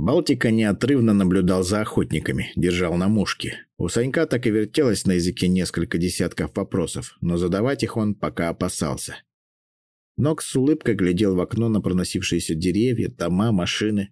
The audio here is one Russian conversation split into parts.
Балтика неотрывно наблюдал за охотниками, держал на мушке. У Санька так и вертелось на языке несколько десятков вопросов, но задавать их он пока опасался. Нокс с улыбкой глядел в окно на проносившиеся деревья, дома, машины.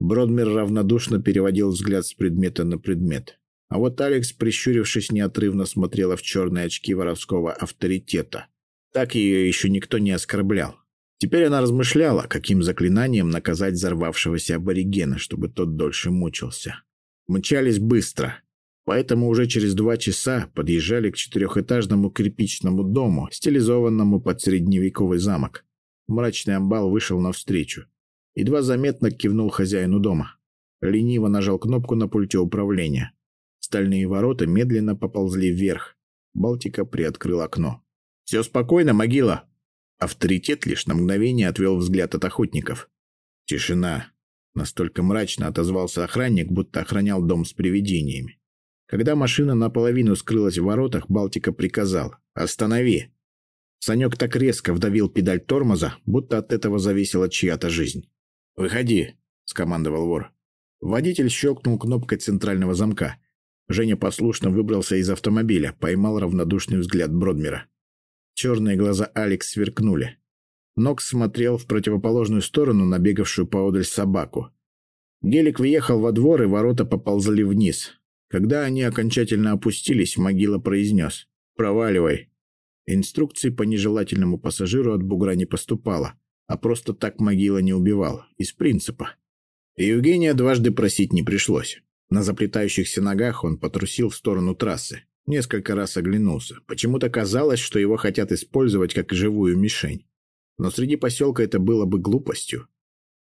Бродмер равнодушно переводил взгляд с предмета на предмет. А вот Алекс, прищурившись, неотрывно смотрела в черные очки воровского авторитета. Так ее еще никто не оскорблял. Теперь она размышляла, каким заклинанием наказать взорвавшегося аборигена, чтобы тот дольше мучился. Мчались быстро, поэтому уже через два часа подъезжали к четырехэтажному кирпичному дому, стилизованному под средневековый замок. Мрачный амбал вышел навстречу. Едва заметно кивнул хозяину дома. Лениво нажал кнопку на пульте управления. Стальные ворота медленно поползли вверх. Балтика приоткрыл окно. «Все спокойно, могила!» Авторитет лишь на мгновение отвел взгляд от охотников. Тишина. Настолько мрачно отозвался охранник, будто охранял дом с привидениями. Когда машина наполовину скрылась в воротах, Балтика приказал «Останови!». Санек так резко вдавил педаль тормоза, будто от этого зависела чья-то жизнь. «Выходи!» – скомандовал вор. Водитель щелкнул кнопкой центрального замка. Женя послушно выбрался из автомобиля, поймал равнодушный взгляд Бродмера. Черные глаза Алекс сверкнули. Нокс смотрел в противоположную сторону на бегавшую поодаль собаку. Гелик въехал во двор, и ворота поползли вниз. Когда они окончательно опустились, могила произнес «Проваливай». Инструкции по нежелательному пассажиру от бугра не поступало, а просто так могила не убивал, из принципа. Евгения дважды просить не пришлось. На заплетающихся ногах он потрусил в сторону трассы. Несколько раз оглянулся. Почему-то казалось, что его хотят использовать как живую мишень. Но среди поселка это было бы глупостью.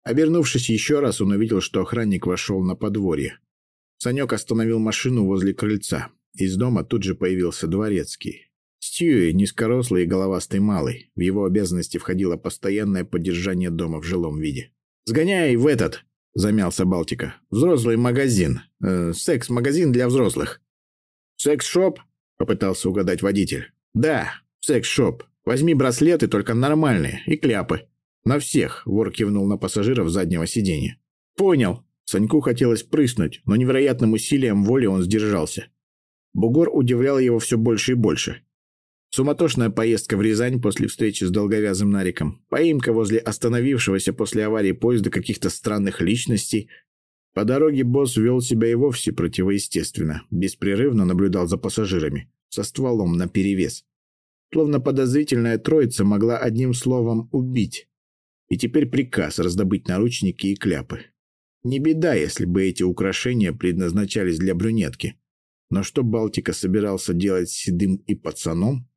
Обернувшись еще раз, он увидел, что охранник вошел на подворье. Санек остановил машину возле крыльца. Из дома тут же появился дворецкий. Стьюи, низкорослый и головастый малый. В его обязанности входило постоянное поддержание дома в жилом виде. «Сгоняй в этот!» – замялся Балтика. «Взрослый магазин. Э, секс-магазин для взрослых. «Секс-шоп?» — попытался угадать водитель. «Да, секс-шоп. Возьми браслеты, только нормальные, и кляпы». «На всех», — вор кивнул на пассажиров заднего сиденья. «Понял». Саньку хотелось прыснуть, но невероятным усилием воли он сдержался. Бугор удивлял его все больше и больше. Суматошная поездка в Рязань после встречи с долговязым Нариком, поимка возле остановившегося после аварии поезда каких-то странных личностей, по дороге босс вел себя и вовсе противоестественно, беспрерывно наблюдал за пассажирами, со стволом наперевес. Словно подозрительная троица могла одним словом убить. И теперь приказ раздобыть наручники и кляпы. Не беда, если бы эти украшения предназначались для брюнетки. Но что Балтика собирался делать с седым и пацаном?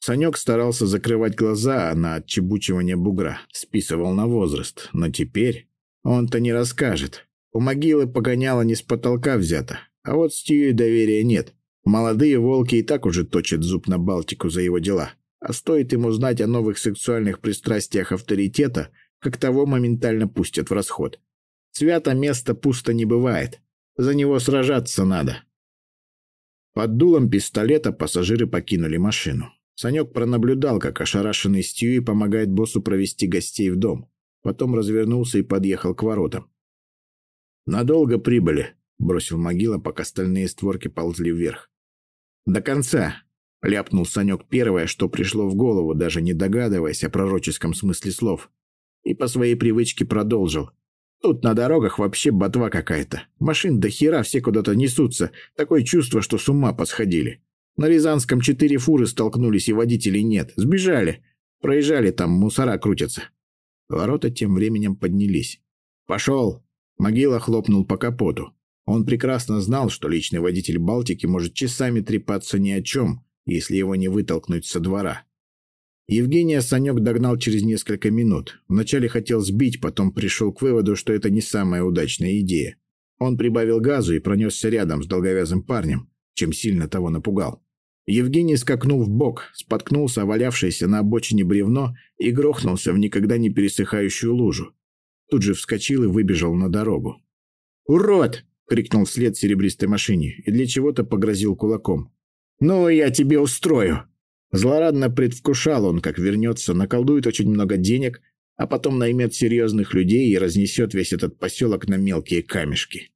Санек старался закрывать глаза на отчебучивание бугра, списывал на возраст. Но теперь он-то не расскажет. У могилы погоняло не с потолка взято, а вот Стью доверия нет. Молодые волки и так уже точат зуб на Балтику за его дела. А стоит ему знать о новых сексуальных пристрастиях авторитета, как того моментально пустят в расход. Свято место пусто не бывает. За него сражаться надо. Под дулом пистолета пассажиры покинули машину. Санек пронаблюдал, как ошарашенный Стьюи помогает боссу провести гостей в дом. Потом развернулся и подъехал к воротам. «Надолго прибыли», — бросил могила, пока остальные створки ползли вверх. «До конца», — ляпнул Санек первое, что пришло в голову, даже не догадываясь о пророческом смысле слов. И по своей привычке продолжил. «Тут на дорогах вообще ботва какая-то. Машин до хера все куда-то несутся. Такое чувство, что с ума посходили. На Рязанском четыре фуры столкнулись, и водителей нет. Сбежали. Проезжали, там мусора крутятся». Ворота тем временем поднялись. «Пошел!» Могила хлопнул по капоту. Он прекрасно знал, что личный водитель «Балтики» может часами трепаться ни о чем, если его не вытолкнуть со двора. Евгения Санек догнал через несколько минут. Вначале хотел сбить, потом пришел к выводу, что это не самая удачная идея. Он прибавил газу и пронесся рядом с долговязым парнем, чем сильно того напугал. Евгений скакнул в бок, споткнулся валявшееся на обочине бревно и грохнулся в никогда не пересыхающую лужу. Тут же вскочил и выбежал на дорогу. «Урод!» — крикнул вслед серебристой машине и для чего-то погрозил кулаком. «Ну, я тебе устрою!» Злорадно предвкушал он, как вернется, наколдует очень много денег, а потом наймет серьезных людей и разнесет весь этот поселок на мелкие камешки.